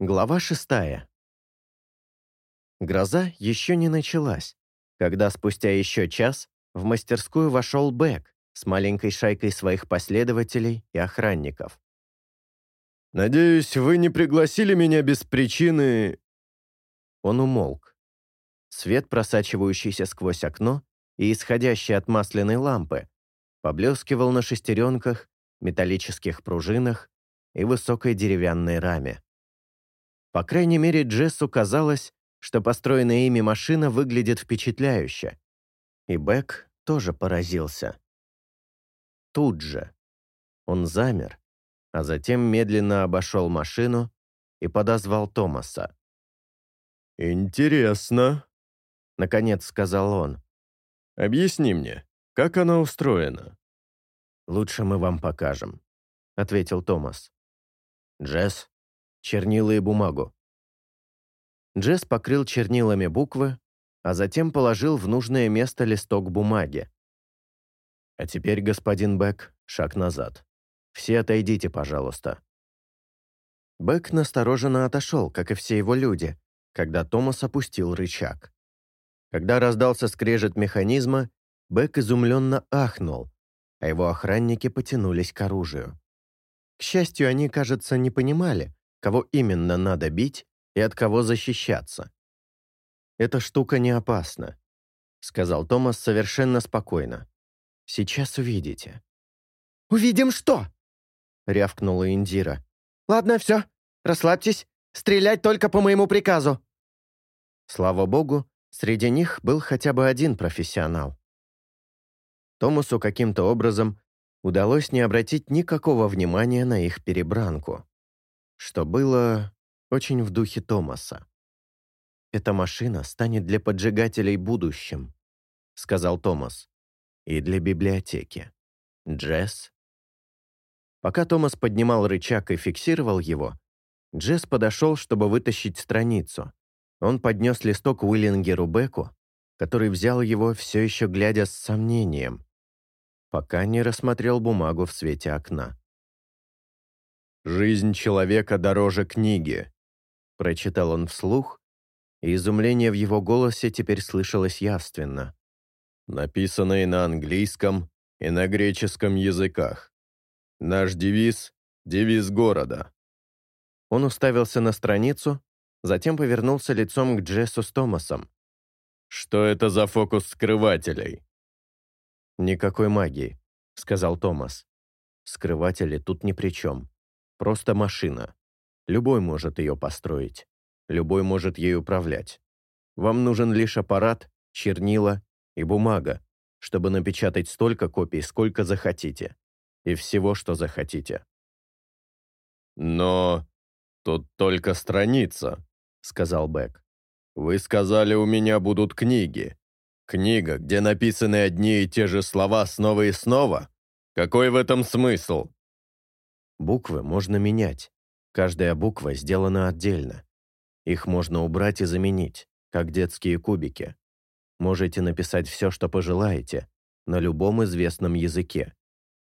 Глава шестая. Гроза еще не началась, когда спустя еще час в мастерскую вошел Бэк с маленькой шайкой своих последователей и охранников. «Надеюсь, вы не пригласили меня без причины...» Он умолк. Свет, просачивающийся сквозь окно и исходящий от масляной лампы, поблескивал на шестеренках, металлических пружинах и высокой деревянной раме. По крайней мере, Джессу казалось, что построенная ими машина выглядит впечатляюще. И Бэк тоже поразился. Тут же. Он замер, а затем медленно обошел машину и подозвал Томаса. «Интересно», — наконец сказал он. «Объясни мне, как она устроена?» «Лучше мы вам покажем», — ответил Томас. «Джесс, чернила и бумагу». Джесс покрыл чернилами буквы, а затем положил в нужное место листок бумаги. «А теперь, господин Бек, шаг назад. Все отойдите, пожалуйста». Бек настороженно отошел, как и все его люди, когда Томас опустил рычаг. Когда раздался скрежет механизма, Бек изумленно ахнул, а его охранники потянулись к оружию. К счастью, они, кажется, не понимали, кого именно надо бить и от кого защищаться. «Эта штука не опасна», — сказал Томас совершенно спокойно. «Сейчас увидите». «Увидим что?» — рявкнула Индира. «Ладно, все, расслабьтесь, стрелять только по моему приказу». Слава богу, среди них был хотя бы один профессионал. Томасу каким-то образом удалось не обратить никакого внимания на их перебранку, что было очень в духе Томаса. «Эта машина станет для поджигателей будущим», — сказал Томас, «и для библиотеки. Джесс?» Пока Томас поднимал рычаг и фиксировал его, Джесс подошел, чтобы вытащить страницу. Он поднес листок Уиллингеру Беку, который взял его, все еще глядя с сомнением, пока не рассмотрел бумагу в свете окна. «Жизнь человека дороже книги», — прочитал он вслух, и изумление в его голосе теперь слышалось явственно. «Написанное на английском и на греческом языках. Наш девиз — девиз города». Он уставился на страницу, затем повернулся лицом к Джессу с Томасом. «Что это за фокус скрывателей?» «Никакой магии», — сказал Томас. «Скрыватели тут ни при чем. Просто машина. Любой может ее построить. Любой может ей управлять. Вам нужен лишь аппарат, чернила и бумага, чтобы напечатать столько копий, сколько захотите. И всего, что захотите». «Но тут только страница», — сказал Бэк. «Вы сказали, у меня будут книги. Книга, где написаны одни и те же слова снова и снова? Какой в этом смысл?» Буквы можно менять. Каждая буква сделана отдельно. Их можно убрать и заменить, как детские кубики. Можете написать все, что пожелаете, на любом известном языке.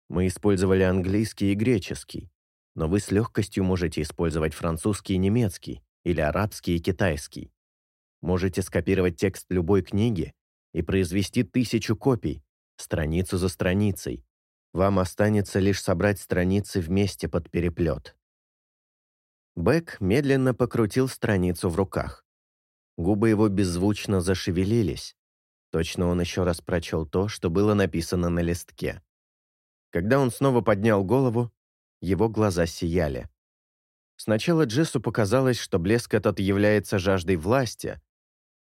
Мы использовали английский и греческий, но вы с легкостью можете использовать французский и немецкий, или арабский и китайский. Можете скопировать текст любой книги и произвести тысячу копий, страницу за страницей. Вам останется лишь собрать страницы вместе под переплет. Бэк медленно покрутил страницу в руках. Губы его беззвучно зашевелились. Точно он еще раз прочел то, что было написано на листке. Когда он снова поднял голову, его глаза сияли. Сначала Джессу показалось, что блеск этот является жаждой власти,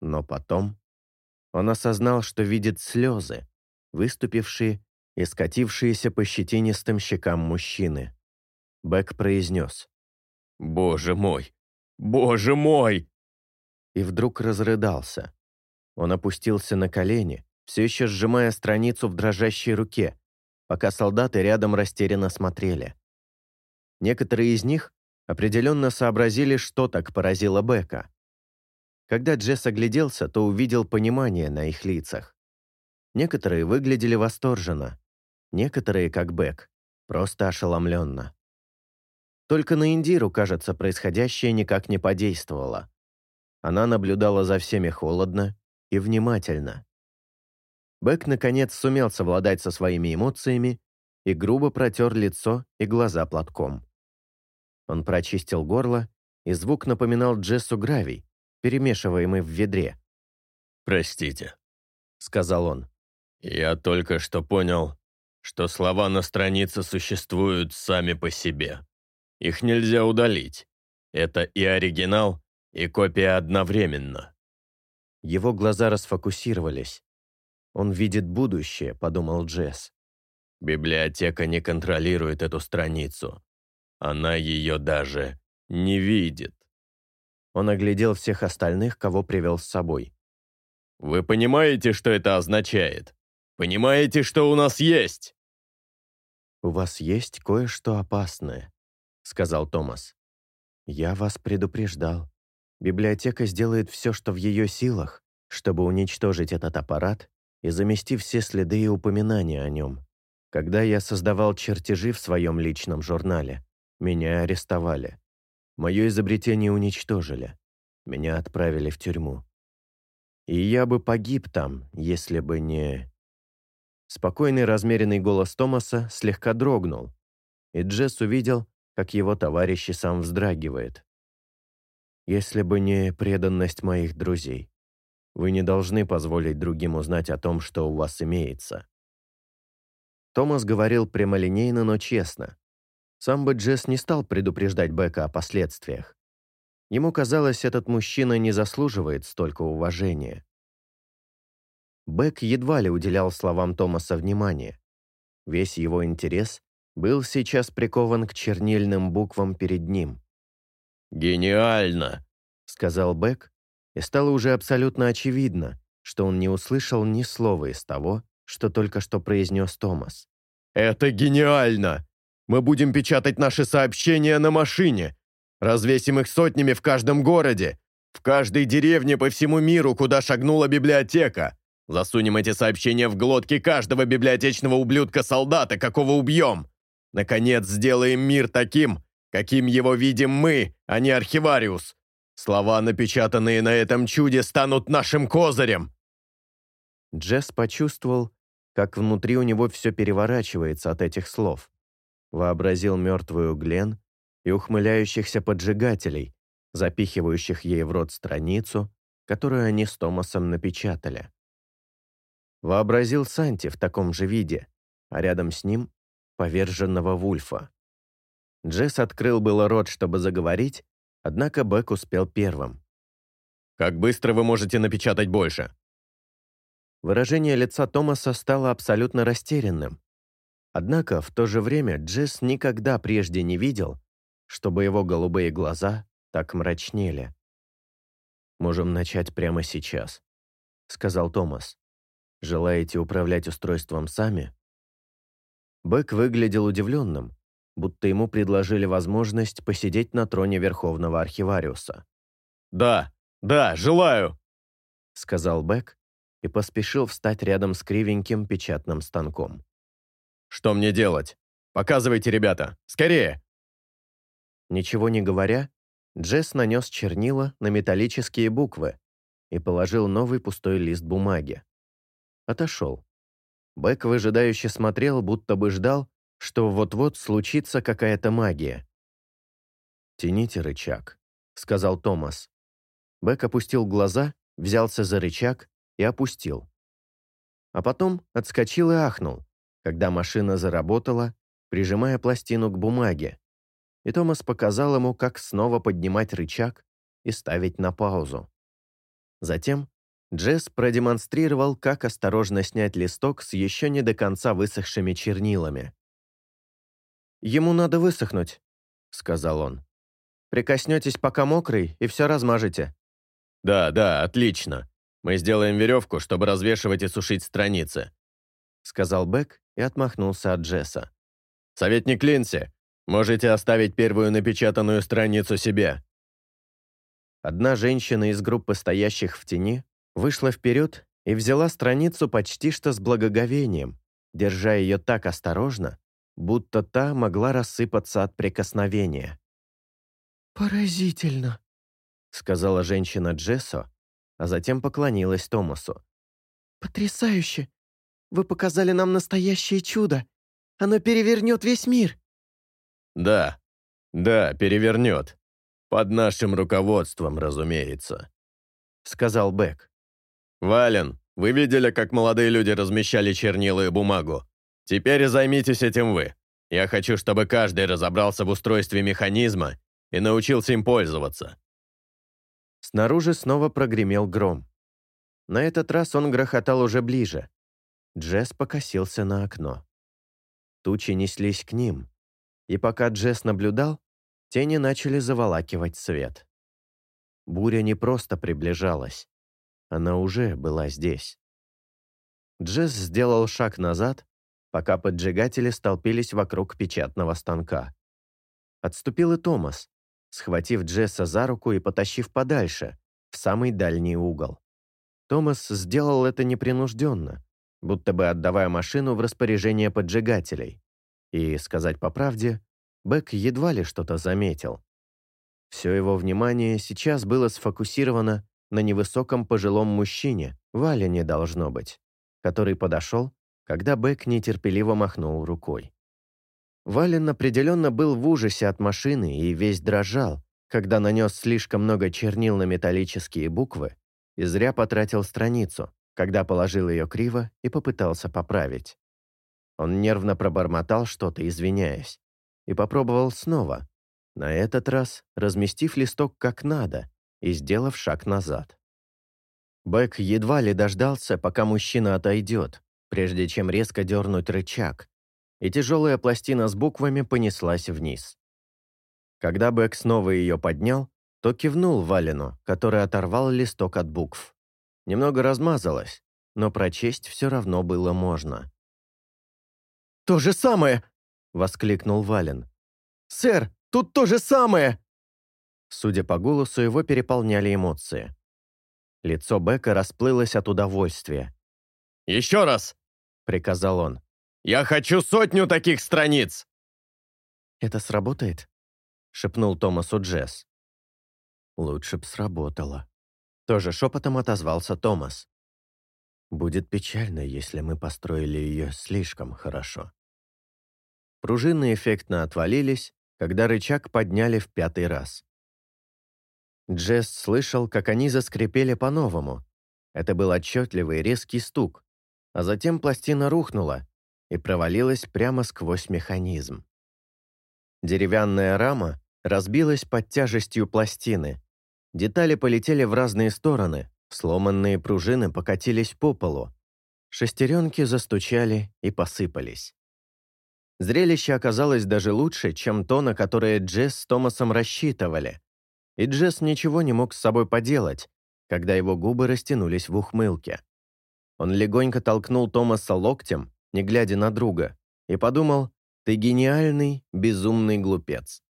но потом он осознал, что видит слезы, выступившие и скатившиеся по щетинистым щекам мужчины. Бэк произнес «Боже мой! Боже мой!» И вдруг разрыдался. Он опустился на колени, все еще сжимая страницу в дрожащей руке, пока солдаты рядом растерянно смотрели. Некоторые из них определенно сообразили, что так поразило Бека. Когда Джесс огляделся, то увидел понимание на их лицах. Некоторые выглядели восторженно, некоторые, как Бек, просто ошеломленно. Только на Индиру, кажется, происходящее никак не подействовало. Она наблюдала за всеми холодно и внимательно. Бэк, наконец, сумел совладать со своими эмоциями и грубо протер лицо и глаза платком. Он прочистил горло, и звук напоминал Джессу гравий, перемешиваемый в ведре. «Простите», — сказал он. «Я только что понял, что слова на странице существуют сами по себе. Их нельзя удалить. Это и оригинал, и копия одновременно». Его глаза расфокусировались. «Он видит будущее», — подумал Джесс. «Библиотека не контролирует эту страницу. Она ее даже не видит». Он оглядел всех остальных, кого привел с собой. «Вы понимаете, что это означает? Понимаете, что у нас есть?» «У вас есть кое-что опасное», — сказал Томас. «Я вас предупреждал. Библиотека сделает все, что в ее силах, чтобы уничтожить этот аппарат и замести все следы и упоминания о нем. Когда я создавал чертежи в своем личном журнале, меня арестовали. Мое изобретение уничтожили. Меня отправили в тюрьму. И я бы погиб там, если бы не... Спокойный размеренный голос Томаса слегка дрогнул, и Джесс увидел, как его товарищ сам вздрагивает. «Если бы не преданность моих друзей, вы не должны позволить другим узнать о том, что у вас имеется». Томас говорил прямолинейно, но честно. Сам бы Джесс не стал предупреждать Бека о последствиях. Ему казалось, этот мужчина не заслуживает столько уважения. Бек едва ли уделял словам Томаса внимания. Весь его интерес был сейчас прикован к чернильным буквам перед ним. «Гениально!» — сказал Бек, и стало уже абсолютно очевидно, что он не услышал ни слова из того, что только что произнес Томас. «Это гениально! Мы будем печатать наши сообщения на машине. Развесим их сотнями в каждом городе, в каждой деревне по всему миру, куда шагнула библиотека. Засунем эти сообщения в глотки каждого библиотечного ублюдка-солдата, какого убьем. Наконец, сделаем мир таким, каким его видим мы, а не архивариус. Слова, напечатанные на этом чуде, станут нашим козырем. Джесс почувствовал, как внутри у него все переворачивается от этих слов вообразил мертвую Глен и ухмыляющихся поджигателей, запихивающих ей в рот страницу, которую они с Томасом напечатали. Вообразил Санти в таком же виде, а рядом с ним — поверженного Вульфа. Джесс открыл было рот, чтобы заговорить, однако Бэк успел первым. «Как быстро вы можете напечатать больше?» Выражение лица Томаса стало абсолютно растерянным. Однако в то же время Джесс никогда прежде не видел, чтобы его голубые глаза так мрачнели. «Можем начать прямо сейчас», — сказал Томас. «Желаете управлять устройством сами?» Бэк выглядел удивленным, будто ему предложили возможность посидеть на троне Верховного Архивариуса. «Да, да, желаю», — сказал Бэк и поспешил встать рядом с кривеньким печатным станком. «Что мне делать? Показывайте, ребята! Скорее!» Ничего не говоря, Джесс нанес чернила на металлические буквы и положил новый пустой лист бумаги. Отошел. Бэк выжидающе смотрел, будто бы ждал, что вот-вот случится какая-то магия. «Тяните рычаг», — сказал Томас. Бэк опустил глаза, взялся за рычаг и опустил. А потом отскочил и ахнул когда машина заработала, прижимая пластину к бумаге, и Томас показал ему, как снова поднимать рычаг и ставить на паузу. Затем Джесс продемонстрировал, как осторожно снять листок с еще не до конца высохшими чернилами. «Ему надо высохнуть», — сказал он. «Прикоснетесь, пока мокрый, и все размажете». «Да, да, отлично. Мы сделаем веревку, чтобы развешивать и сушить страницы», — сказал Бек и отмахнулся от Джесса. «Советник Линси, можете оставить первую напечатанную страницу себе». Одна женщина из группы стоящих в тени вышла вперед и взяла страницу почти что с благоговением, держа ее так осторожно, будто та могла рассыпаться от прикосновения. «Поразительно», — сказала женщина Джессо, а затем поклонилась Томасу. «Потрясающе! Вы показали нам настоящее чудо! Оно перевернет весь мир!» «Да, да, перевернет. Под нашим руководством, разумеется», — сказал Бек. «Вален, вы видели, как молодые люди размещали чернила и бумагу? Теперь займитесь этим вы. Я хочу, чтобы каждый разобрался в устройстве механизма и научился им пользоваться». Снаружи снова прогремел гром. На этот раз он грохотал уже ближе. Джесс покосился на окно. Тучи неслись к ним, и пока Джесс наблюдал, тени начали заволакивать свет. Буря не просто приближалась, она уже была здесь. Джесс сделал шаг назад, пока поджигатели столпились вокруг печатного станка. Отступил и Томас, схватив Джесса за руку и потащив подальше, в самый дальний угол. Томас сделал это непринужденно, будто бы отдавая машину в распоряжение поджигателей. И, сказать по правде, Бэк едва ли что-то заметил. Все его внимание сейчас было сфокусировано на невысоком пожилом мужчине, Валя не должно быть, который подошел, когда Бэк нетерпеливо махнул рукой. Вален определенно был в ужасе от машины и весь дрожал, когда нанес слишком много чернил на металлические буквы и зря потратил страницу, когда положил ее криво и попытался поправить. Он нервно пробормотал что-то, извиняясь, и попробовал снова, на этот раз разместив листок как надо и сделав шаг назад. Бэк едва ли дождался, пока мужчина отойдет, прежде чем резко дернуть рычаг, и тяжелая пластина с буквами понеслась вниз. Когда Бэк снова ее поднял, то кивнул Валину, который оторвал листок от букв. Немного размазалось, но прочесть все равно было можно. «То же самое!» — воскликнул Вален. «Сэр, тут то же самое!» Судя по голосу, его переполняли эмоции. Лицо Бека расплылось от удовольствия. «Еще раз!» — приказал он. «Я хочу сотню таких страниц!» «Это сработает?» — шепнул Томасу Джесс. «Лучше б сработало». Тоже шепотом отозвался Томас. «Будет печально, если мы построили ее слишком хорошо». Пружины эффектно отвалились, когда рычаг подняли в пятый раз. Джесс слышал, как они заскрипели по-новому. Это был отчетливый резкий стук, а затем пластина рухнула и провалилась прямо сквозь механизм. Деревянная рама разбилась под тяжестью пластины. Детали полетели в разные стороны, сломанные пружины покатились по полу. Шестеренки застучали и посыпались. Зрелище оказалось даже лучше, чем то, на которое Джесс с Томасом рассчитывали. И Джесс ничего не мог с собой поделать, когда его губы растянулись в ухмылке. Он легонько толкнул Томаса локтем, не глядя на друга, и подумал, «Ты гениальный, безумный глупец».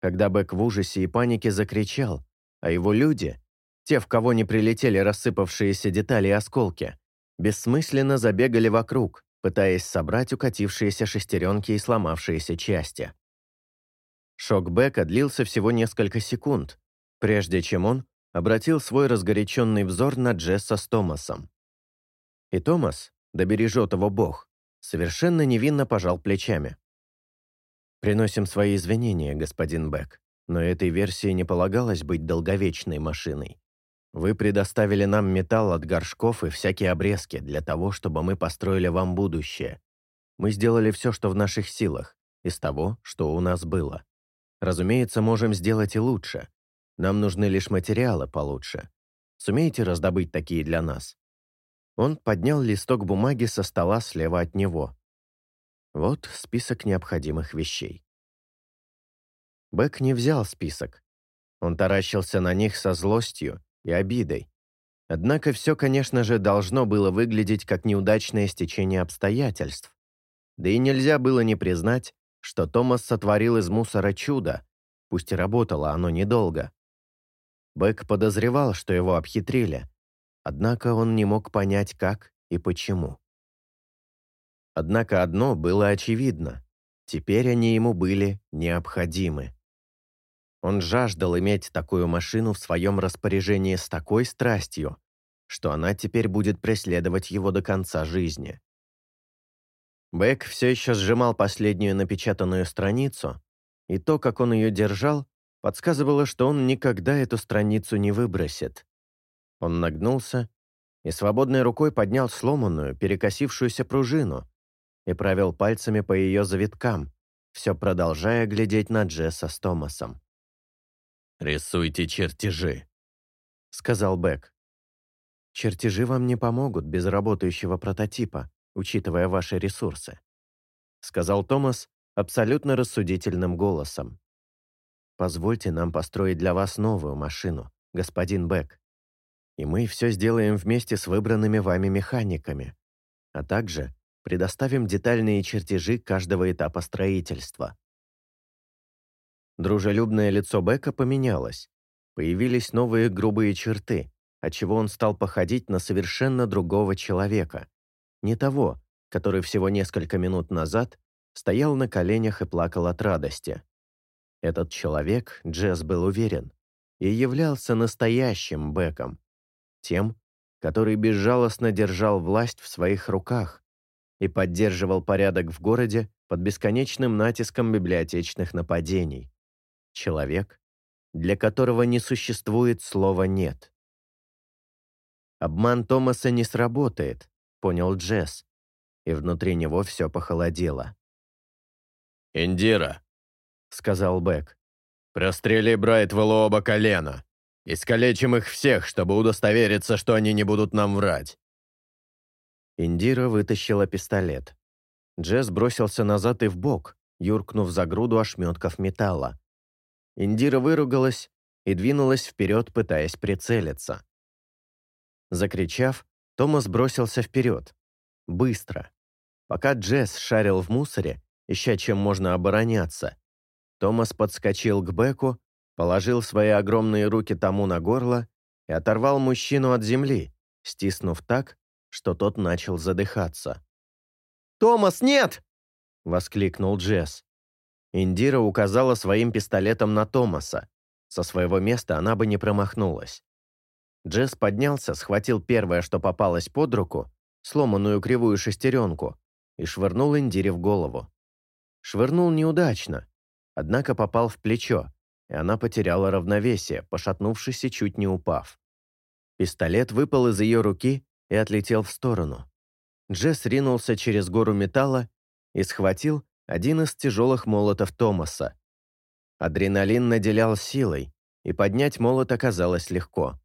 Когда Бэк в ужасе и панике закричал, а его люди, те, в кого не прилетели рассыпавшиеся детали и осколки, бессмысленно забегали вокруг, пытаясь собрать укатившиеся шестеренки и сломавшиеся части. Шок Бека длился всего несколько секунд, прежде чем он обратил свой разгоряченный взор на Джесса с Томасом. И Томас, да бережет его Бог, совершенно невинно пожал плечами. «Приносим свои извинения, господин Бек, но этой версии не полагалось быть долговечной машиной. Вы предоставили нам металл от горшков и всякие обрезки для того, чтобы мы построили вам будущее. Мы сделали все, что в наших силах, из того, что у нас было. Разумеется, можем сделать и лучше, нам нужны лишь материалы получше. Сумеете раздобыть такие для нас?» Он поднял листок бумаги со стола слева от него. Вот список необходимых вещей. Бэк не взял список. Он таращился на них со злостью и обидой. Однако все, конечно же, должно было выглядеть как неудачное стечение обстоятельств. Да и нельзя было не признать, что Томас сотворил из мусора чудо, пусть и работало оно недолго. Бэк подозревал, что его обхитрили, однако он не мог понять, как и почему. Однако одно было очевидно. Теперь они ему были необходимы. Он жаждал иметь такую машину в своем распоряжении с такой страстью, что она теперь будет преследовать его до конца жизни. Бэк все еще сжимал последнюю напечатанную страницу, и то, как он ее держал, подсказывало, что он никогда эту страницу не выбросит. Он нагнулся и свободной рукой поднял сломанную, перекосившуюся пружину и провел пальцами по ее завиткам, все продолжая глядеть на Джесса с Томасом. «Рисуйте чертежи», — сказал Бэк. «Чертежи вам не помогут без работающего прототипа, учитывая ваши ресурсы», — сказал Томас абсолютно рассудительным голосом. «Позвольте нам построить для вас новую машину, господин Бэк, и мы все сделаем вместе с выбранными вами механиками, а также предоставим детальные чертежи каждого этапа строительства. Дружелюбное лицо Бека поменялось. Появились новые грубые черты, отчего он стал походить на совершенно другого человека. Не того, который всего несколько минут назад стоял на коленях и плакал от радости. Этот человек, Джесс был уверен, и являлся настоящим Беком, тем, который безжалостно держал власть в своих руках и поддерживал порядок в городе под бесконечным натиском библиотечных нападений человек, для которого не существует слова «нет». Обман Томаса не сработает, понял Джесс, и внутри него все похолодело. «Индира», — сказал Бэк, — «прострели Брайтвеллу оба колена. Искалечим их всех, чтобы удостовериться, что они не будут нам врать». Индира вытащила пистолет. Джесс бросился назад и вбок, юркнув за груду ошметков металла. Индира выругалась и двинулась вперед, пытаясь прицелиться. Закричав, Томас бросился вперед. Быстро. Пока Джесс шарил в мусоре, ища чем можно обороняться, Томас подскочил к Беку, положил свои огромные руки тому на горло и оторвал мужчину от земли, стиснув так, что тот начал задыхаться. «Томас, нет!» — воскликнул Джесс. Индира указала своим пистолетом на Томаса. Со своего места она бы не промахнулась. Джесс поднялся, схватил первое, что попалось под руку, сломанную кривую шестеренку, и швырнул Индире в голову. Швырнул неудачно, однако попал в плечо, и она потеряла равновесие, пошатнувшись и чуть не упав. Пистолет выпал из ее руки и отлетел в сторону. Джесс ринулся через гору металла и схватил один из тяжелых молотов Томаса. Адреналин наделял силой, и поднять молот оказалось легко.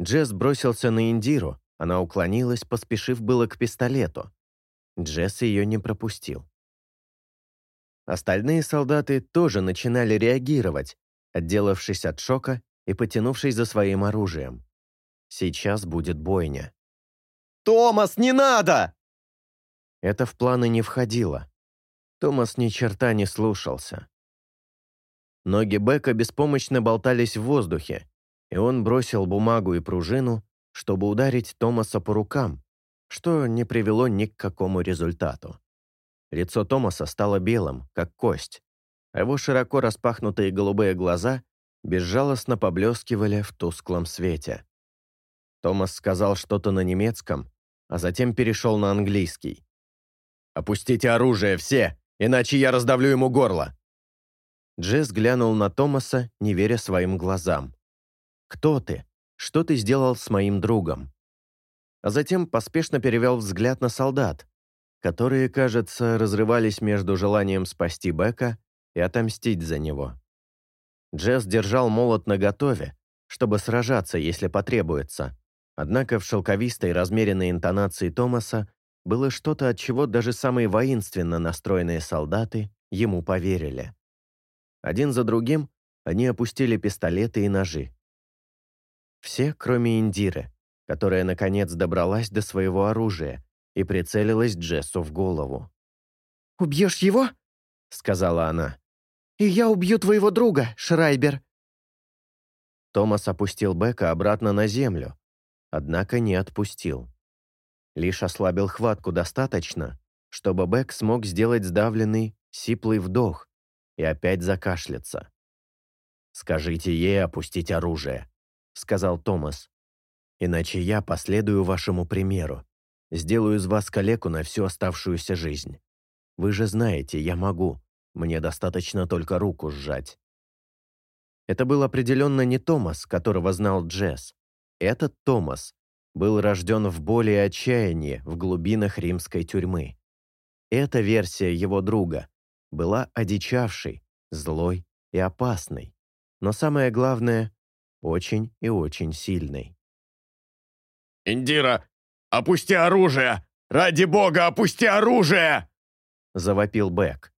Джесс бросился на Индиру, она уклонилась, поспешив было к пистолету. Джесс ее не пропустил. Остальные солдаты тоже начинали реагировать, отделавшись от шока и потянувшись за своим оружием. Сейчас будет бойня. «Томас, не надо!» Это в планы не входило. Томас ни черта не слушался. Ноги Бека беспомощно болтались в воздухе, и он бросил бумагу и пружину, чтобы ударить Томаса по рукам, что не привело ни к какому результату. Лицо Томаса стало белым, как кость, а его широко распахнутые голубые глаза безжалостно поблескивали в тусклом свете. Томас сказал что-то на немецком, а затем перешел на английский. «Опустите оружие, все! иначе я раздавлю ему горло». Джесс глянул на Томаса, не веря своим глазам. «Кто ты? Что ты сделал с моим другом?» А затем поспешно перевел взгляд на солдат, которые, кажется, разрывались между желанием спасти Бека и отомстить за него. Джесс держал молот наготове, чтобы сражаться, если потребуется, однако в шелковистой размеренной интонации Томаса было что-то, от чего даже самые воинственно настроенные солдаты ему поверили. Один за другим они опустили пистолеты и ножи. Все, кроме Индиры, которая, наконец, добралась до своего оружия и прицелилась Джессу в голову. «Убьешь его?» — сказала она. «И я убью твоего друга, Шрайбер!» Томас опустил Бека обратно на землю, однако не отпустил лишь ослабил хватку достаточно, чтобы Бэк смог сделать сдавленный, сиплый вдох и опять закашляться. «Скажите ей опустить оружие», — сказал Томас. «Иначе я последую вашему примеру. Сделаю из вас калеку на всю оставшуюся жизнь. Вы же знаете, я могу. Мне достаточно только руку сжать». Это был определенно не Томас, которого знал Джесс. Этот Томас был рожден в боли и отчаянии в глубинах римской тюрьмы. Эта версия его друга была одичавшей, злой и опасной, но самое главное — очень и очень сильной. «Индира, опусти оружие! Ради бога, опусти оружие!» — завопил Бэк.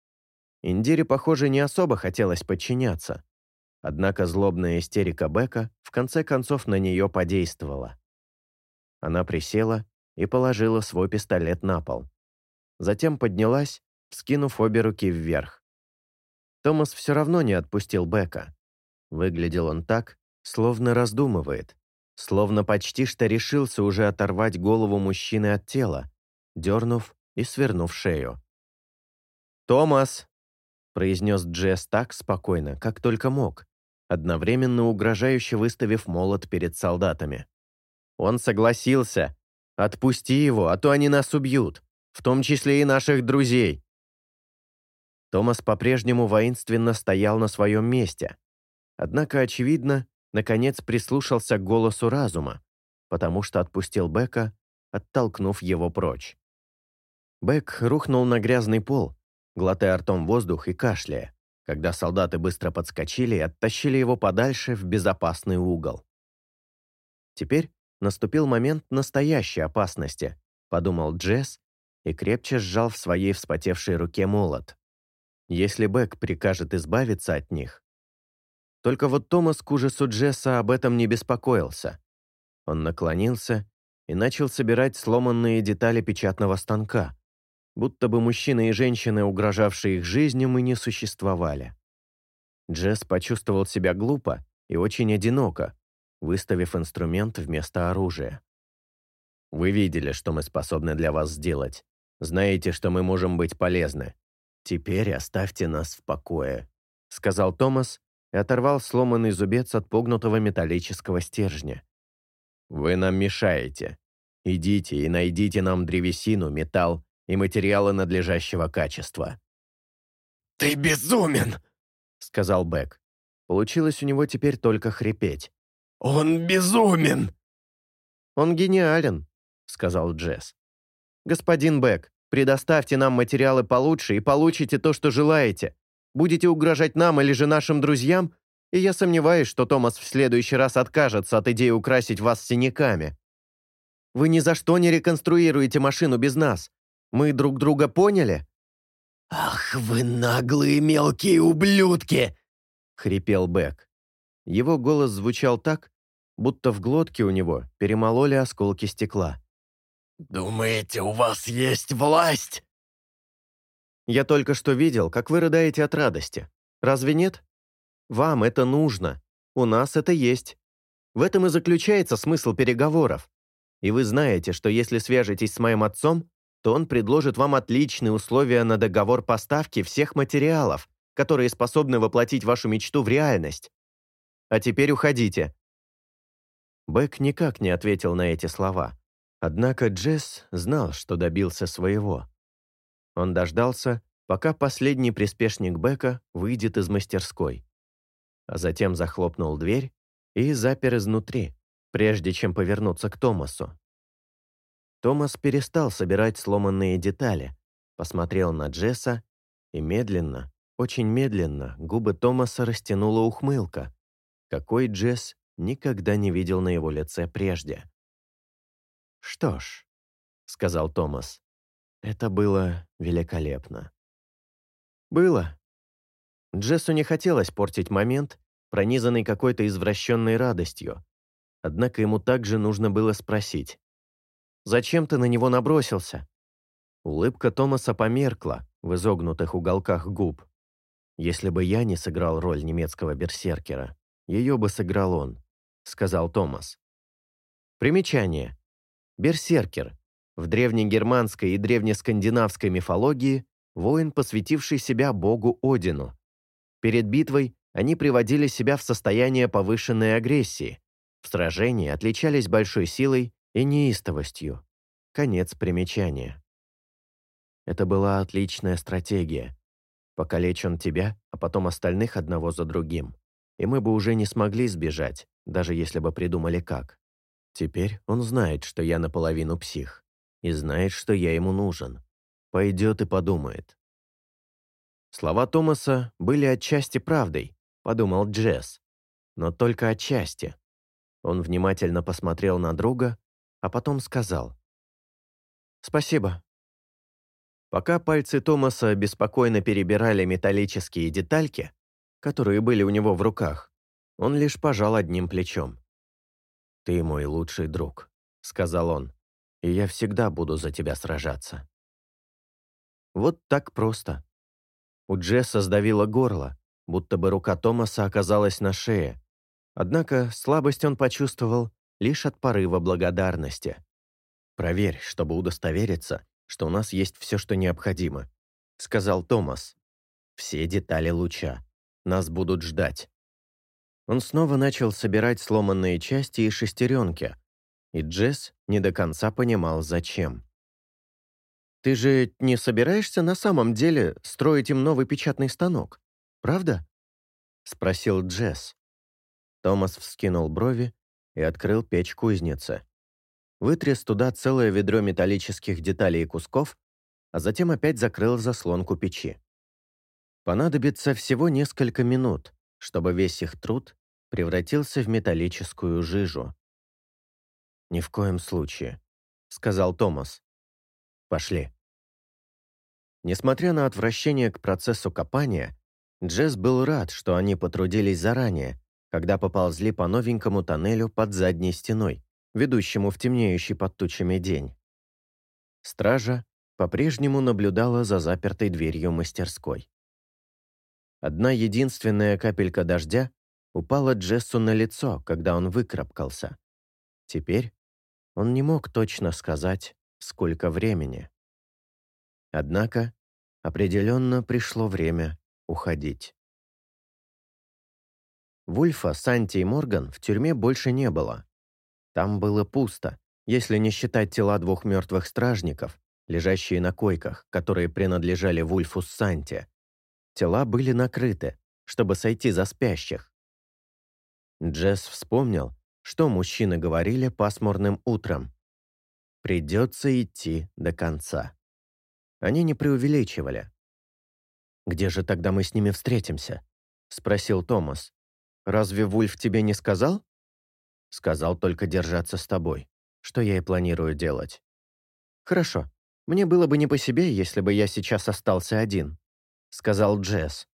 Индире, похоже, не особо хотелось подчиняться. Однако злобная истерика Бека в конце концов на нее подействовала. Она присела и положила свой пистолет на пол. Затем поднялась, вскинув обе руки вверх. Томас все равно не отпустил Бека. Выглядел он так, словно раздумывает, словно почти что решился уже оторвать голову мужчины от тела, дернув и свернув шею. «Томас!» — произнес Джесс так спокойно, как только мог, одновременно угрожающе выставив молот перед солдатами. «Он согласился. Отпусти его, а то они нас убьют, в том числе и наших друзей». Томас по-прежнему воинственно стоял на своем месте. Однако, очевидно, наконец прислушался к голосу разума, потому что отпустил Бека, оттолкнув его прочь. Бек рухнул на грязный пол, глотая ртом воздух и кашляя когда солдаты быстро подскочили и оттащили его подальше в безопасный угол. Теперь наступил момент настоящей опасности, подумал Джесс и крепче сжал в своей вспотевшей руке молот. Если Бэк прикажет избавиться от них. Только вот Томас к ужасу Джесса об этом не беспокоился. Он наклонился и начал собирать сломанные детали печатного станка, будто бы мужчины и женщины, угрожавшие их жизням, и не существовали. Джесс почувствовал себя глупо и очень одиноко, выставив инструмент вместо оружия. «Вы видели, что мы способны для вас сделать. Знаете, что мы можем быть полезны. Теперь оставьте нас в покое», — сказал Томас и оторвал сломанный зубец от погнутого металлического стержня. «Вы нам мешаете. Идите и найдите нам древесину, металл и материалы надлежащего качества. «Ты безумен!» — сказал Бэк. Получилось у него теперь только хрипеть. «Он безумен!» «Он гениален», — сказал Джесс. «Господин Бэк, предоставьте нам материалы получше и получите то, что желаете. Будете угрожать нам или же нашим друзьям, и я сомневаюсь, что Томас в следующий раз откажется от идеи украсить вас синяками. Вы ни за что не реконструируете машину без нас. Мы друг друга поняли?» «Ах вы наглые мелкие ублюдки!» — хрипел Бэк. Его голос звучал так, будто в глотке у него перемололи осколки стекла. «Думаете, у вас есть власть?» «Я только что видел, как вы рыдаете от радости. Разве нет? Вам это нужно. У нас это есть. В этом и заключается смысл переговоров. И вы знаете, что если свяжетесь с моим отцом, то он предложит вам отличные условия на договор поставки всех материалов, которые способны воплотить вашу мечту в реальность. А теперь уходите». Бэк никак не ответил на эти слова. Однако Джесс знал, что добился своего. Он дождался, пока последний приспешник Бека выйдет из мастерской. А затем захлопнул дверь и запер изнутри, прежде чем повернуться к Томасу. Томас перестал собирать сломанные детали, посмотрел на Джесса и медленно, очень медленно, губы Томаса растянула ухмылка, какой Джесс никогда не видел на его лице прежде. «Что ж», — сказал Томас, — «это было великолепно». «Было». Джессу не хотелось портить момент, пронизанный какой-то извращенной радостью, однако ему также нужно было спросить, Зачем ты на него набросился?» Улыбка Томаса померкла в изогнутых уголках губ. «Если бы я не сыграл роль немецкого берсеркера, ее бы сыграл он», — сказал Томас. Примечание. Берсеркер В древнегерманской и древнескандинавской мифологии воин, посвятивший себя богу Одину. Перед битвой они приводили себя в состояние повышенной агрессии. В сражении отличались большой силой и неистовостью. Конец примечания. Это была отличная стратегия. Покалечь он тебя, а потом остальных одного за другим. И мы бы уже не смогли сбежать, даже если бы придумали как. Теперь он знает, что я наполовину псих и знает, что я ему нужен. Пойдет и подумает. Слова Томаса были отчасти правдой, подумал Джесс. Но только отчасти. Он внимательно посмотрел на друга, а потом сказал. «Спасибо». Пока пальцы Томаса беспокойно перебирали металлические детальки, которые были у него в руках, он лишь пожал одним плечом. «Ты мой лучший друг», — сказал он и я всегда буду за тебя сражаться». Вот так просто. У Джесса сдавило горло, будто бы рука Томаса оказалась на шее. Однако слабость он почувствовал лишь от порыва благодарности. «Проверь, чтобы удостовериться, что у нас есть все, что необходимо», — сказал Томас. «Все детали луча. Нас будут ждать». Он снова начал собирать сломанные части и шестеренки, и Джесс не до конца понимал, зачем. «Ты же не собираешься на самом деле строить им новый печатный станок, правда?» — спросил Джесс. Томас вскинул брови и открыл печь кузницы. Вытряс туда целое ведро металлических деталей и кусков, а затем опять закрыл заслонку печи. Понадобится всего несколько минут, чтобы весь их труд превратился в металлическую жижу. «Ни в коем случае», — сказал Томас. «Пошли». Несмотря на отвращение к процессу копания, Джесс был рад, что они потрудились заранее, когда поползли по новенькому тоннелю под задней стеной, ведущему в темнеющий под тучами день. Стража по-прежнему наблюдала за запертой дверью мастерской. Одна единственная капелька дождя упала Джессу на лицо, когда он выкрапкался. Теперь он не мог точно сказать, сколько времени. Однако определенно пришло время уходить. Вульфа, Санти и Морган в тюрьме больше не было. Там было пусто, если не считать тела двух мертвых стражников, лежащие на койках, которые принадлежали Вульфу с Санти. Тела были накрыты, чтобы сойти за спящих. Джесс вспомнил, что мужчины говорили пасмурным утром. Придется идти до конца. Они не преувеличивали. «Где же тогда мы с ними встретимся?» — спросил Томас. «Разве Вульф тебе не сказал?» «Сказал только держаться с тобой, что я и планирую делать». «Хорошо. Мне было бы не по себе, если бы я сейчас остался один», — сказал Джесс.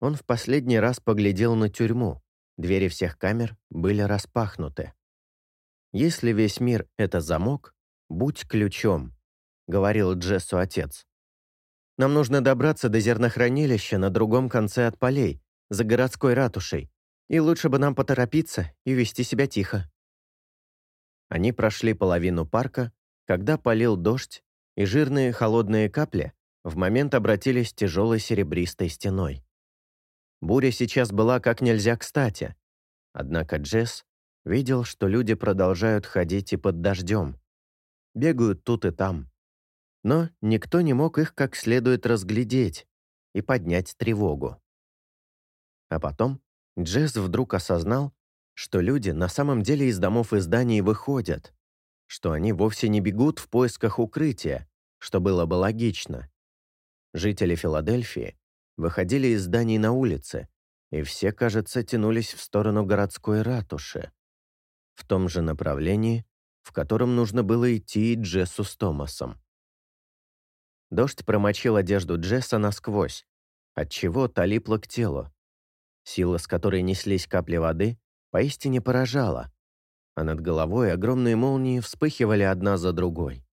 Он в последний раз поглядел на тюрьму, Двери всех камер были распахнуты. «Если весь мир — это замок, будь ключом», — говорил Джессу отец. «Нам нужно добраться до зернохранилища на другом конце от полей, за городской ратушей, и лучше бы нам поторопиться и вести себя тихо». Они прошли половину парка, когда полил дождь, и жирные холодные капли в момент обратились тяжелой серебристой стеной. Буря сейчас была как нельзя кстати. Однако Джесс видел, что люди продолжают ходить и под дождем. Бегают тут и там. Но никто не мог их как следует разглядеть и поднять тревогу. А потом Джесс вдруг осознал, что люди на самом деле из домов и зданий выходят, что они вовсе не бегут в поисках укрытия, что было бы логично. Жители Филадельфии выходили из зданий на улице, и все, кажется, тянулись в сторону городской ратуши. В том же направлении, в котором нужно было идти и Джессу с Томасом. Дождь промочил одежду Джесса насквозь, отчего та липла к телу. Сила, с которой неслись капли воды, поистине поражала, а над головой огромные молнии вспыхивали одна за другой.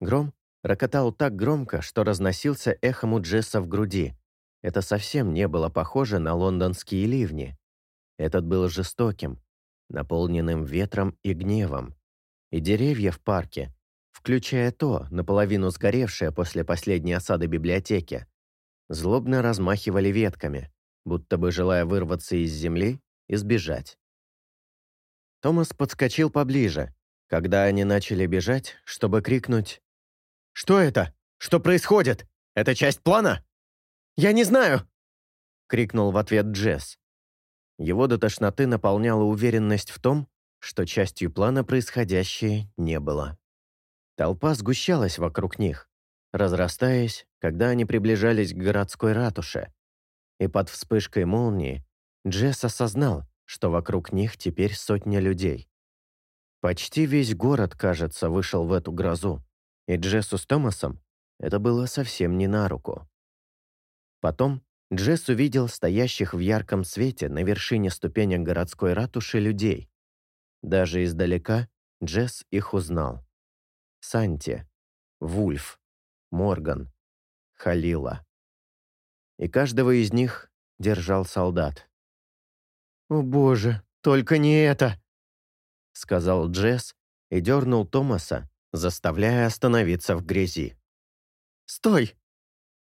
Гром рокотал так громко, что разносился эхом у Джесса в груди. Это совсем не было похоже на лондонские ливни. Этот был жестоким, наполненным ветром и гневом. И деревья в парке, включая то, наполовину сгоревшее после последней осады библиотеки, злобно размахивали ветками, будто бы желая вырваться из земли и сбежать. Томас подскочил поближе, когда они начали бежать, чтобы крикнуть «Что это? Что происходит? Это часть плана?» «Я не знаю!» — крикнул в ответ Джесс. Его до тошноты наполняла уверенность в том, что частью плана происходящее не было. Толпа сгущалась вокруг них, разрастаясь, когда они приближались к городской ратуше. И под вспышкой молнии Джесс осознал, что вокруг них теперь сотня людей. Почти весь город, кажется, вышел в эту грозу, и Джессу с Томасом это было совсем не на руку. Потом Джесс увидел стоящих в ярком свете на вершине ступенек городской ратуши людей. Даже издалека Джесс их узнал. Санти, Вульф, Морган, Халила. И каждого из них держал солдат. «О боже, только не это!» сказал Джесс и дернул Томаса, заставляя остановиться в грязи. «Стой!»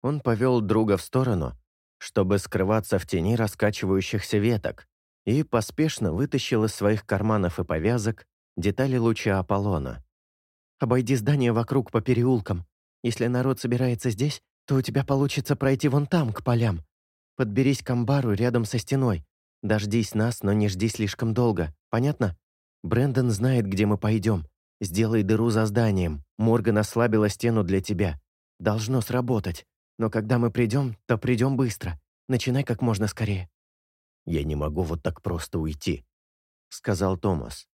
Он повел друга в сторону, чтобы скрываться в тени раскачивающихся веток, и поспешно вытащил из своих карманов и повязок детали луча Аполлона. Обойди здание вокруг по переулкам. Если народ собирается здесь, то у тебя получится пройти вон там, к полям. Подберись к амбару рядом со стеной. Дождись нас, но не жди слишком долго. Понятно? Брэндон знает, где мы пойдем. Сделай дыру за зданием. Морган ослабила стену для тебя. Должно сработать. Но когда мы придем, то придем быстро. Начинай как можно скорее». «Я не могу вот так просто уйти», — сказал Томас.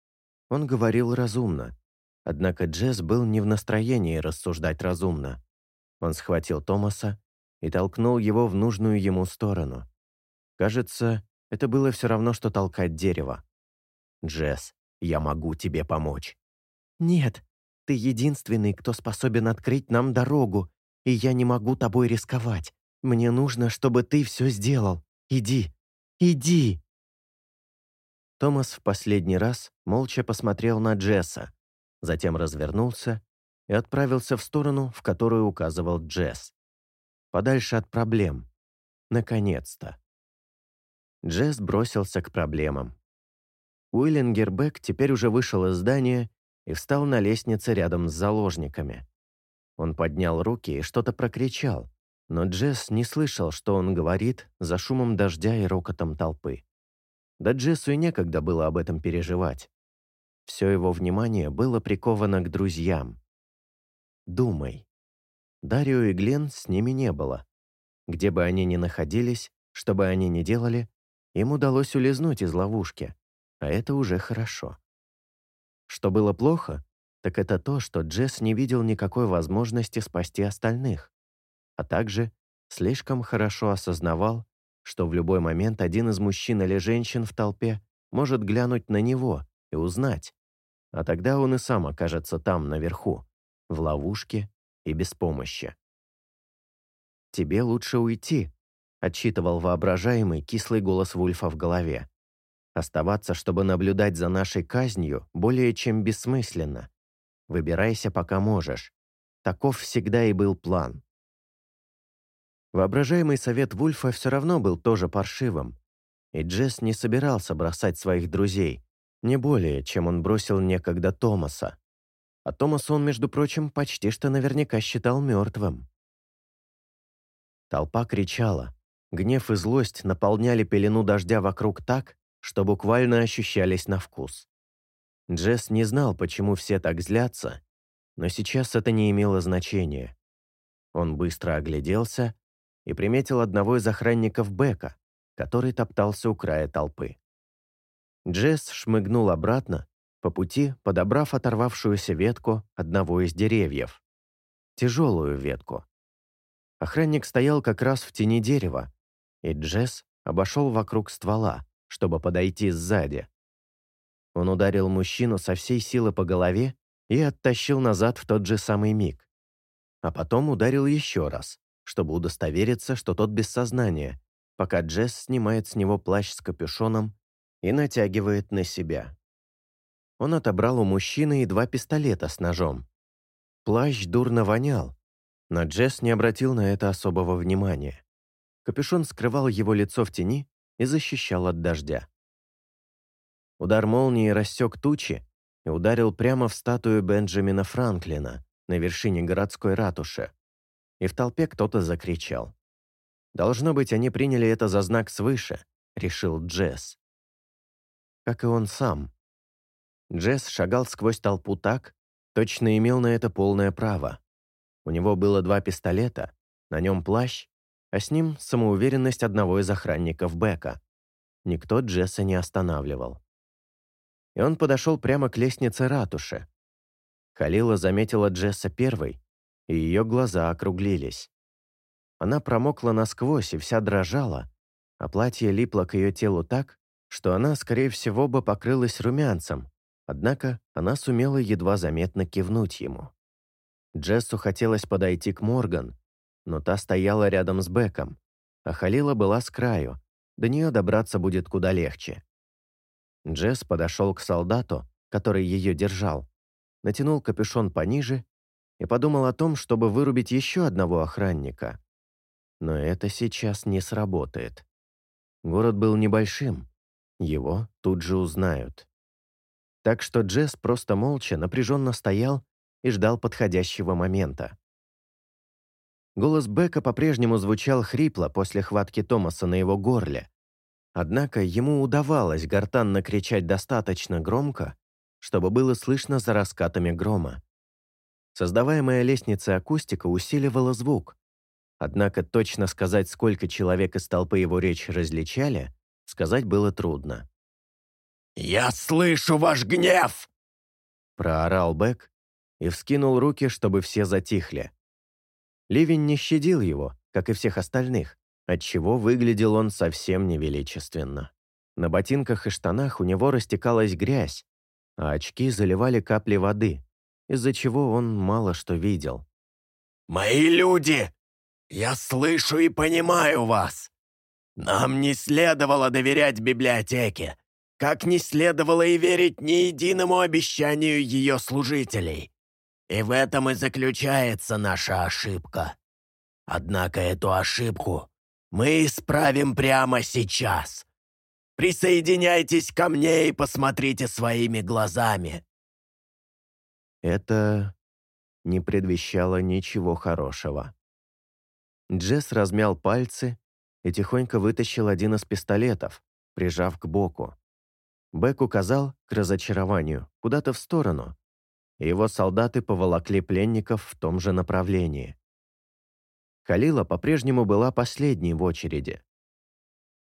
Он говорил разумно, Однако Джесс был не в настроении рассуждать разумно. Он схватил Томаса и толкнул его в нужную ему сторону. Кажется, это было все равно, что толкать дерево. «Джесс, я могу тебе помочь». «Нет, ты единственный, кто способен открыть нам дорогу, и я не могу тобой рисковать. Мне нужно, чтобы ты все сделал. Иди, иди!» Томас в последний раз молча посмотрел на Джесса, затем развернулся и отправился в сторону, в которую указывал Джесс. Подальше от проблем. Наконец-то. Джесс бросился к проблемам. Уиллингербек теперь уже вышел из здания и встал на лестнице рядом с заложниками. Он поднял руки и что-то прокричал, но Джесс не слышал, что он говорит за шумом дождя и рокотом толпы. Да Джессу и некогда было об этом переживать. Все его внимание было приковано к друзьям. «Думай». Дарио и Глен с ними не было. Где бы они ни находились, что бы они ни делали, им удалось улизнуть из ловушки, а это уже хорошо. Что было плохо, так это то, что Джесс не видел никакой возможности спасти остальных, а также слишком хорошо осознавал, что в любой момент один из мужчин или женщин в толпе может глянуть на него и узнать. А тогда он и сам окажется там, наверху, в ловушке и без помощи. «Тебе лучше уйти», — отчитывал воображаемый кислый голос Вульфа в голове. «Оставаться, чтобы наблюдать за нашей казнью, более чем бессмысленно. Выбирайся, пока можешь. Таков всегда и был план». Воображаемый совет Вульфа все равно был тоже паршивым, и Джесс не собирался бросать своих друзей, не более, чем он бросил некогда Томаса. А Томаса он, между прочим, почти что наверняка считал мертвым. Толпа кричала. Гнев и злость наполняли пелену дождя вокруг так, что буквально ощущались на вкус. Джесс не знал, почему все так злятся, но сейчас это не имело значения. Он быстро огляделся и приметил одного из охранников Бека, который топтался у края толпы. Джесс шмыгнул обратно, по пути подобрав оторвавшуюся ветку одного из деревьев. Тяжелую ветку. Охранник стоял как раз в тени дерева, и Джесс обошел вокруг ствола, чтобы подойти сзади. Он ударил мужчину со всей силы по голове и оттащил назад в тот же самый миг. А потом ударил еще раз, чтобы удостовериться, что тот без сознания, пока Джесс снимает с него плащ с капюшоном и натягивает на себя. Он отобрал у мужчины и два пистолета с ножом. Плащ дурно вонял, но Джесс не обратил на это особого внимания. Капюшон скрывал его лицо в тени и защищал от дождя. Удар молнии рассек тучи и ударил прямо в статую Бенджамина Франклина на вершине городской ратуши. И в толпе кто-то закричал. «Должно быть, они приняли это за знак свыше», — решил Джесс. Как и он сам. Джесс шагал сквозь толпу так, точно имел на это полное право. У него было два пистолета, на нем плащ, а с ним самоуверенность одного из охранников Бека. Никто Джесса не останавливал. И он подошел прямо к лестнице ратуши. Халила заметила Джесса первой, и ее глаза округлились. Она промокла насквозь и вся дрожала, а платье липло к ее телу так, что она, скорее всего, бы покрылась румянцем, однако она сумела едва заметно кивнуть ему. Джессу хотелось подойти к Морган, но та стояла рядом с Беком, а Халила была с краю, до нее добраться будет куда легче. Джесс подошел к солдату, который ее держал, натянул капюшон пониже и подумал о том, чтобы вырубить еще одного охранника. Но это сейчас не сработает. Город был небольшим, его тут же узнают. Так что Джесс просто молча, напряженно стоял и ждал подходящего момента. Голос Бека по-прежнему звучал хрипло после хватки Томаса на его горле. Однако ему удавалось гортанно кричать достаточно громко, чтобы было слышно за раскатами грома. Создаваемая лестница акустика усиливала звук. Однако точно сказать, сколько человек из толпы его речь различали, сказать было трудно. «Я слышу ваш гнев!» Проорал Бек и вскинул руки, чтобы все затихли. Ливень не щадил его, как и всех остальных, отчего выглядел он совсем невеличественно. На ботинках и штанах у него растекалась грязь, а очки заливали капли воды, из-за чего он мало что видел. «Мои люди! Я слышу и понимаю вас! Нам не следовало доверять библиотеке, как не следовало и верить ни единому обещанию ее служителей. И в этом и заключается наша ошибка. Однако эту ошибку мы исправим прямо сейчас. Присоединяйтесь ко мне и посмотрите своими глазами». Это не предвещало ничего хорошего. Джесс размял пальцы и тихонько вытащил один из пистолетов, прижав к боку. Бэк указал, к разочарованию, куда-то в сторону, его солдаты поволокли пленников в том же направлении. Халила по-прежнему была последней в очереди.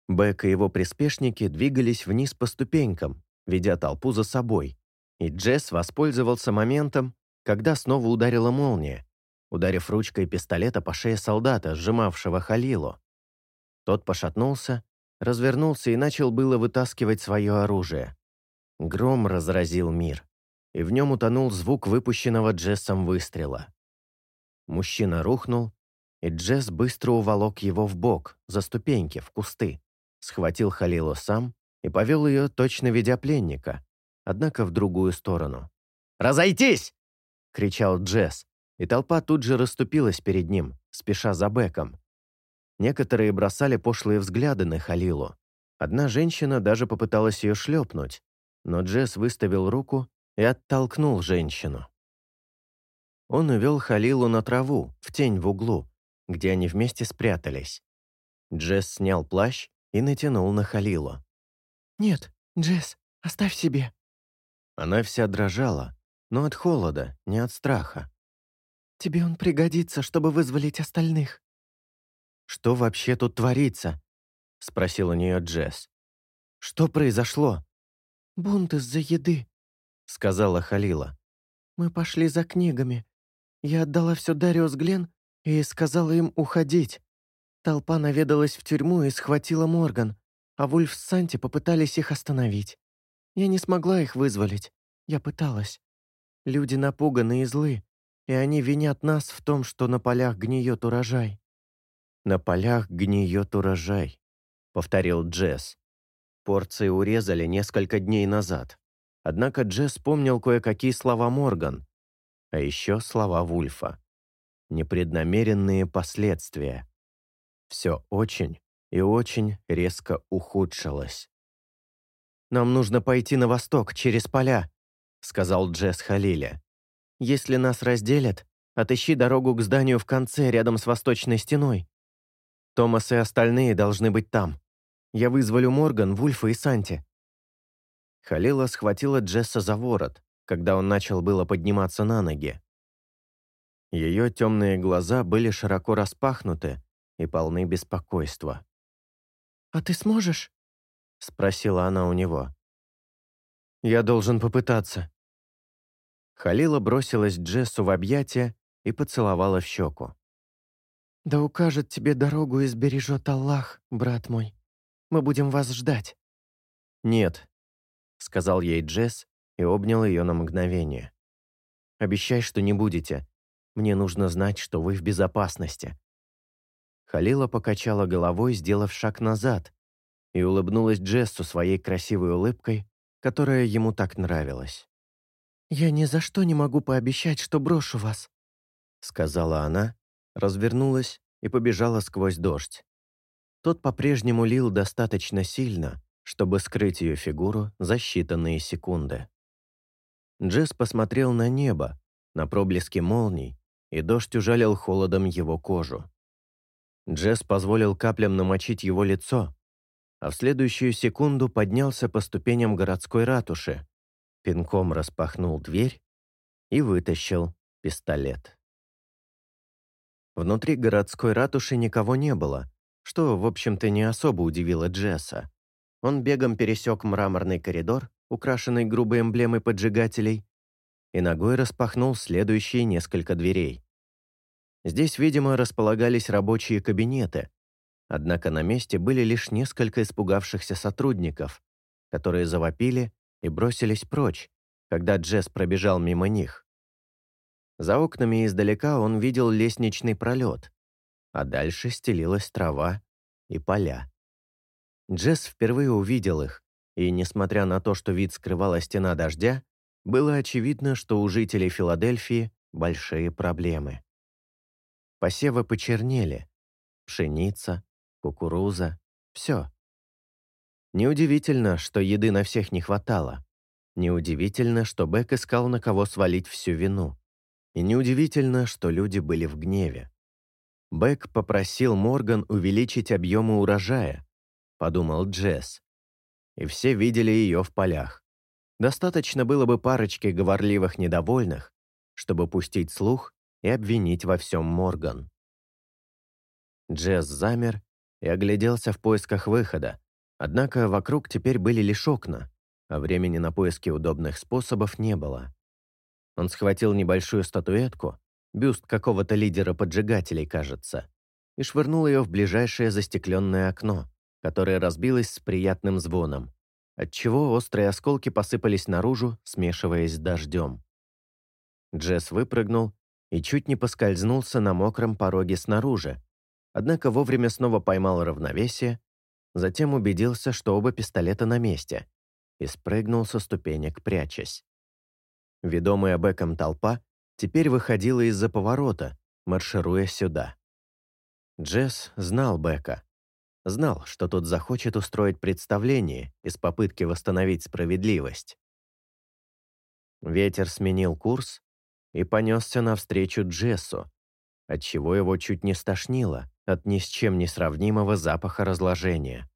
Бэк и его приспешники двигались вниз по ступенькам, ведя толпу за собой, и Джесс воспользовался моментом, когда снова ударила молния, ударив ручкой пистолета по шее солдата, сжимавшего Халилу. Тот пошатнулся, развернулся и начал было вытаскивать свое оружие. Гром разразил мир и в нем утонул звук выпущенного Джессом выстрела. Мужчина рухнул, и Джесс быстро уволок его в бок, за ступеньки, в кусты, схватил Халилу сам и повел ее, точно ведя пленника, однако в другую сторону. «Разойтись!» — кричал Джесс, и толпа тут же расступилась перед ним, спеша за Беком. Некоторые бросали пошлые взгляды на Халилу. Одна женщина даже попыталась ее шлепнуть, но Джесс выставил руку и оттолкнул женщину. Он увел Халилу на траву, в тень в углу, где они вместе спрятались. Джесс снял плащ и натянул на Халилу. «Нет, Джесс, оставь себе». Она вся дрожала, но от холода, не от страха. «Тебе он пригодится, чтобы вызволить остальных». «Что вообще тут творится?» — спросил у нее Джесс. «Что произошло?» «Бунт из-за еды сказала Халила. «Мы пошли за книгами. Я отдала все Дариус Глен и сказала им уходить. Толпа наведалась в тюрьму и схватила Морган, а Вульф с Санти попытались их остановить. Я не смогла их вызволить. Я пыталась. Люди напуганы и злы, и они винят нас в том, что на полях гниет урожай». «На полях гниет урожай», — повторил Джесс. Порции урезали несколько дней назад. Однако Джесс помнил кое-какие слова Морган. А еще слова Вульфа. Непреднамеренные последствия. Все очень и очень резко ухудшилось. «Нам нужно пойти на восток, через поля», — сказал Джесс Халиле. «Если нас разделят, отыщи дорогу к зданию в конце, рядом с восточной стеной. Томас и остальные должны быть там. Я вызволю Морган, Вульфа и Санти». Халила схватила Джесса за ворот, когда он начал было подниматься на ноги. Ее темные глаза были широко распахнуты и полны беспокойства. «А ты сможешь?» — спросила она у него. «Я должен попытаться». Халила бросилась Джессу в объятия и поцеловала в щеку. «Да укажет тебе дорогу и сбережет Аллах, брат мой. Мы будем вас ждать». «Нет», — сказал ей Джесс и обнял ее на мгновение. «Обещай, что не будете. Мне нужно знать, что вы в безопасности». Халила покачала головой, сделав шаг назад, и улыбнулась Джессу своей красивой улыбкой, которая ему так нравилась. «Я ни за что не могу пообещать, что брошу вас», сказала она, развернулась и побежала сквозь дождь. Тот по-прежнему лил достаточно сильно, чтобы скрыть ее фигуру за считанные секунды. Джесс посмотрел на небо, на проблески молний, и дождь ужалил холодом его кожу. Джесс позволил каплям намочить его лицо, а в следующую секунду поднялся по ступеням городской ратуши, пинком распахнул дверь и вытащил пистолет. Внутри городской ратуши никого не было, что, в общем-то, не особо удивило Джесса. Он бегом пересек мраморный коридор, украшенный грубой эмблемой поджигателей, и ногой распахнул следующие несколько дверей. Здесь, видимо, располагались рабочие кабинеты, Однако на месте были лишь несколько испугавшихся сотрудников, которые завопили и бросились прочь, когда Джесс пробежал мимо них. За окнами издалека он видел лестничный пролет, а дальше стелилась трава и поля. Джесс впервые увидел их, и, несмотря на то, что вид скрывала стена дождя, было очевидно, что у жителей Филадельфии большие проблемы. Посевы почернели, пшеница, кукуруза, все. Неудивительно, что еды на всех не хватало. Неудивительно, что Бек искал на кого свалить всю вину. И неудивительно, что люди были в гневе. Бек попросил Морган увеличить объемы урожая, подумал Джесс. И все видели ее в полях. Достаточно было бы парочки говорливых недовольных, чтобы пустить слух и обвинить во всем Морган. Джесс замер и огляделся в поисках выхода. Однако вокруг теперь были лишь окна, а времени на поиски удобных способов не было. Он схватил небольшую статуэтку, бюст какого-то лидера поджигателей, кажется, и швырнул ее в ближайшее застекленное окно, которое разбилось с приятным звоном, отчего острые осколки посыпались наружу, смешиваясь с дождем. Джесс выпрыгнул и чуть не поскользнулся на мокром пороге снаружи, однако вовремя снова поймал равновесие, затем убедился, что оба пистолета на месте, и спрыгнул со ступенек, прячась. Ведомая Беком толпа теперь выходила из-за поворота, маршируя сюда. Джесс знал Бека. Знал, что тот захочет устроить представление из попытки восстановить справедливость. Ветер сменил курс и понесся навстречу Джессу, отчего его чуть не стошнило, от ни с чем не сравнимого запаха разложения.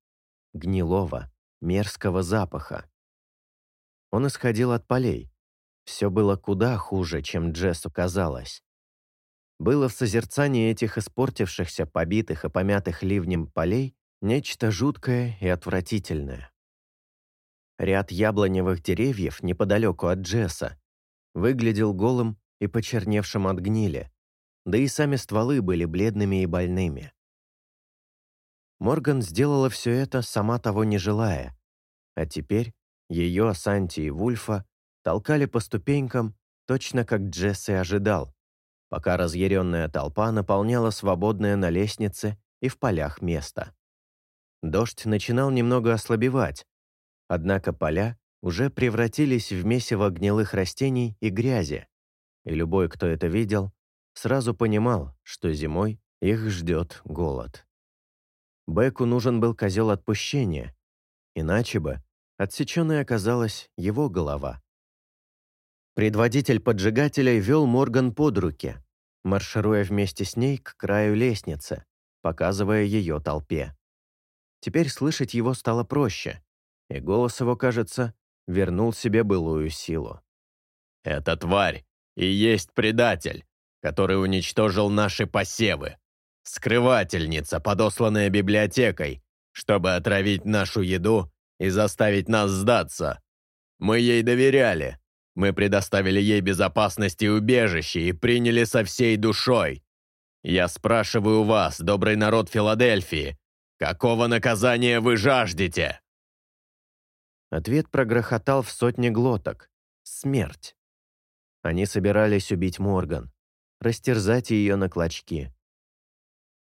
Гнилого, мерзкого запаха. Он исходил от полей. Все было куда хуже, чем Джессу казалось. Было в созерцании этих испортившихся, побитых и помятых ливнем полей нечто жуткое и отвратительное. Ряд яблоневых деревьев неподалеку от Джесса выглядел голым и почерневшим от гнили, да и сами стволы были бледными и больными. Морган сделала все это, сама того не желая, а теперь ее, Санти и Вульфа толкали по ступенькам, точно как Джесси ожидал, пока разъяренная толпа наполняла свободное на лестнице и в полях место. Дождь начинал немного ослабевать, однако поля уже превратились в месиво гнилых растений и грязи, и любой, кто это видел, сразу понимал, что зимой их ждет голод. Беку нужен был козел отпущения, иначе бы отсеченной оказалась его голова. Предводитель поджигателей вел Морган под руки, маршируя вместе с ней к краю лестницы, показывая ее толпе. Теперь слышать его стало проще, и голос его, кажется, вернул себе былую силу. «Эта тварь и есть предатель, который уничтожил наши посевы. Скрывательница, подосланная библиотекой, чтобы отравить нашу еду и заставить нас сдаться. Мы ей доверяли. Мы предоставили ей безопасность и убежище и приняли со всей душой. Я спрашиваю вас, добрый народ Филадельфии, какого наказания вы жаждете?» Ответ прогрохотал в сотни глоток. Смерть. Они собирались убить Морган, растерзать ее на клочки.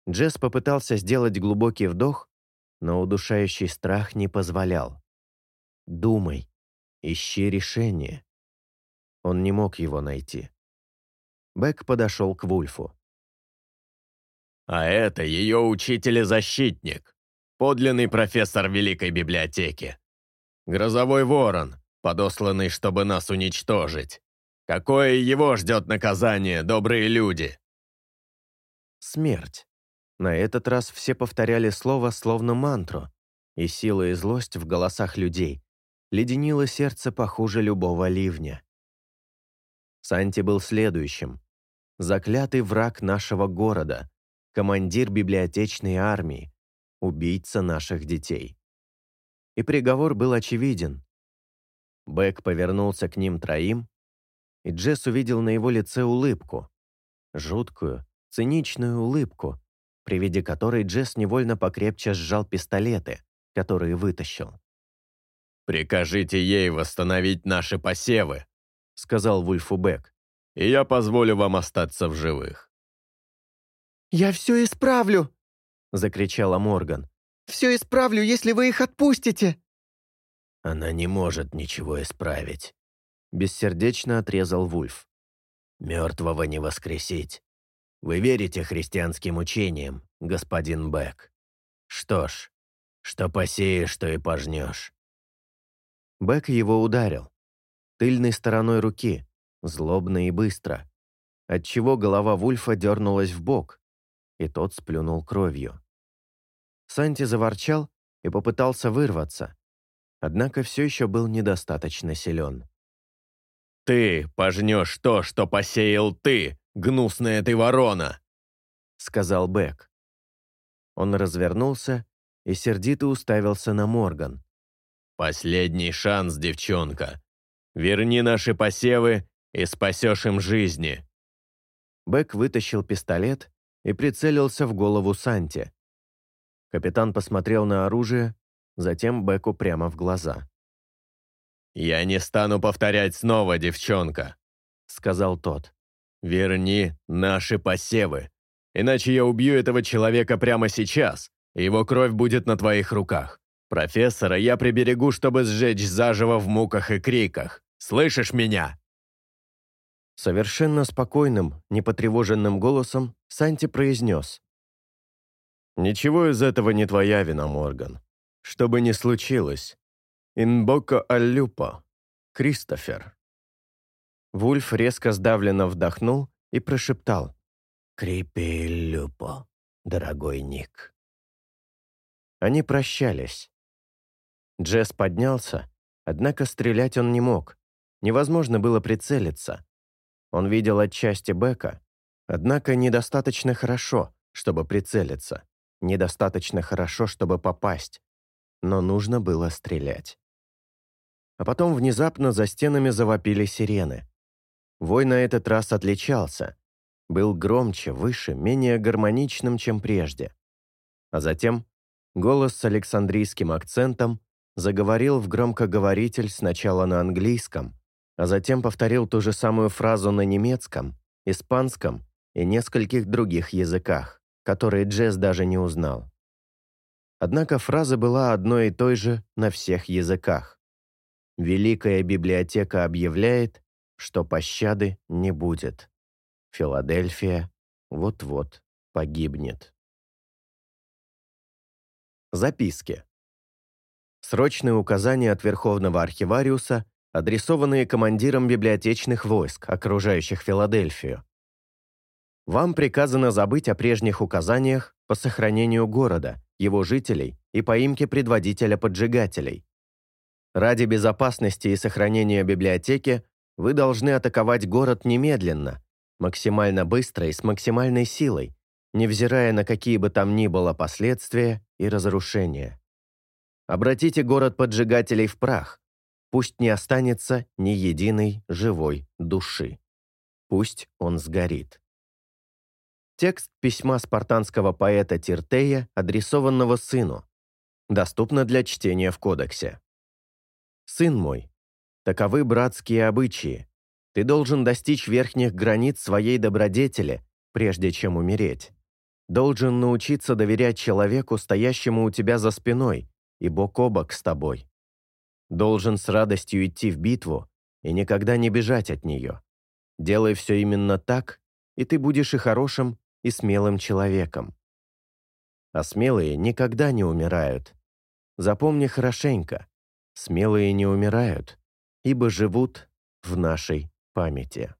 Джесс попытался сделать глубокий вдох, но удушающий страх не позволял. «Думай, ищи решение». Он не мог его найти. Бэк подошел к Вульфу. «А это ее учитель и защитник, подлинный профессор Великой Библиотеки. Грозовой ворон, подосланный, чтобы нас уничтожить. Какое его ждет наказание, добрые люди?» Смерть. На этот раз все повторяли слово словно мантру, и сила и злость в голосах людей леденило сердце похуже любого ливня. Санти был следующим. Заклятый враг нашего города, командир библиотечной армии, убийца наших детей. И приговор был очевиден. Бэк повернулся к ним троим, и Джесс увидел на его лице улыбку. Жуткую, циничную улыбку, при виде которой Джесс невольно покрепче сжал пистолеты, которые вытащил. «Прикажите ей восстановить наши посевы», — сказал Вульфу Бек, «и я позволю вам остаться в живых». «Я все исправлю!» — закричала Морган. «Все исправлю, если вы их отпустите!» «Она не может ничего исправить», — бессердечно отрезал Вульф. «Мертвого не воскресить. Вы верите христианским учениям, господин Бек? Что ж, что посеешь, то и пожнешь». Бек его ударил. Тыльной стороной руки, злобно и быстро, отчего голова Вульфа дернулась в бок, и тот сплюнул кровью. Санти заворчал и попытался вырваться, однако все еще был недостаточно силен. «Ты пожнешь то, что посеял ты, гнусная ты ворона!» — сказал Бек. Он развернулся и сердито уставился на Морган. «Последний шанс, девчонка. Верни наши посевы и спасешь им жизни». Бек вытащил пистолет и прицелился в голову Санти. Капитан посмотрел на оружие, затем Беку прямо в глаза. «Я не стану повторять снова, девчонка», — сказал тот. Верни наши посевы, иначе я убью этого человека прямо сейчас, и его кровь будет на твоих руках. Профессора я приберегу, чтобы сжечь заживо в муках и криках. Слышишь меня?» Совершенно спокойным, непотревоженным голосом Санти произнес. «Ничего из этого не твоя вина, Морган. Что бы ни случилось. Инбоко аллюпо. Кристофер». Вульф резко сдавленно вдохнул и прошептал. «Крипи Люпо, дорогой Ник». Они прощались. Джесс поднялся, однако стрелять он не мог. Невозможно было прицелиться. Он видел отчасти Бека, однако недостаточно хорошо, чтобы прицелиться. Недостаточно хорошо, чтобы попасть. Но нужно было стрелять. А потом внезапно за стенами завопили сирены. Вой на этот раз отличался. Был громче, выше, менее гармоничным, чем прежде. А затем голос с александрийским акцентом заговорил в громкоговоритель сначала на английском, а затем повторил ту же самую фразу на немецком, испанском и нескольких других языках, которые Джесс даже не узнал. Однако фраза была одной и той же на всех языках. Великая библиотека объявляет, что пощады не будет. Филадельфия вот-вот погибнет. Записки. Срочные указания от Верховного Архивариуса, адресованные командирам библиотечных войск, окружающих Филадельфию. Вам приказано забыть о прежних указаниях по сохранению города, его жителей и поимке предводителя поджигателей. Ради безопасности и сохранения библиотеки вы должны атаковать город немедленно, максимально быстро и с максимальной силой, невзирая на какие бы там ни было последствия и разрушения. Обратите город поджигателей в прах. Пусть не останется ни единой живой души. Пусть он сгорит. Текст письма спартанского поэта Тиртея, адресованного сыну. Доступно для чтения в кодексе. «Сын мой, таковы братские обычаи. Ты должен достичь верхних границ своей добродетели, прежде чем умереть. Должен научиться доверять человеку, стоящему у тебя за спиной, и бок о бок с тобой. Должен с радостью идти в битву и никогда не бежать от нее. Делай все именно так, и ты будешь и хорошим, и смелым человеком. А смелые никогда не умирают. Запомни хорошенько, смелые не умирают, ибо живут в нашей памяти.